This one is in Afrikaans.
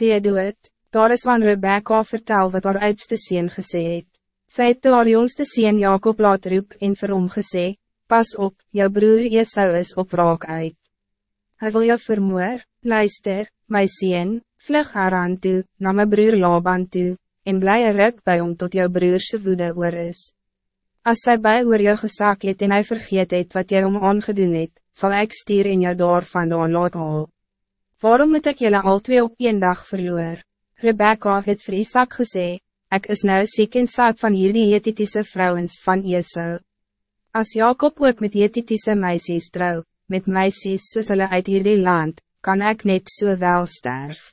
Pie dood, daar is van Rebecca vertel wat haar oudste sien gesê het. Sy het haar jongste sien Jacob laat roep en vir hom gesê, Pas op, jou broer Esau is op raak uit. Hij wil jou vermoor, luister, my sien, vlug haar aan toe, na my broer Laban toe, en bly een ruk by hom tot jou broerse woede oor is. As sy by oor jou gesak het en hy vergeet het wat jy hom aangedoen het, sal ek stier en jou daar vandaan laat haal. Waarom moet ik jullie al twee op één dag verloor? Rebecca het vir Isaac gesê, ik is nou ziek en saad van jullie Hethitische vrouwens van Esau. Als Jacob ook met Hethitische meisjes trouw, met meisjes soos hulle uit jullie land, kan ik net so wel sterf.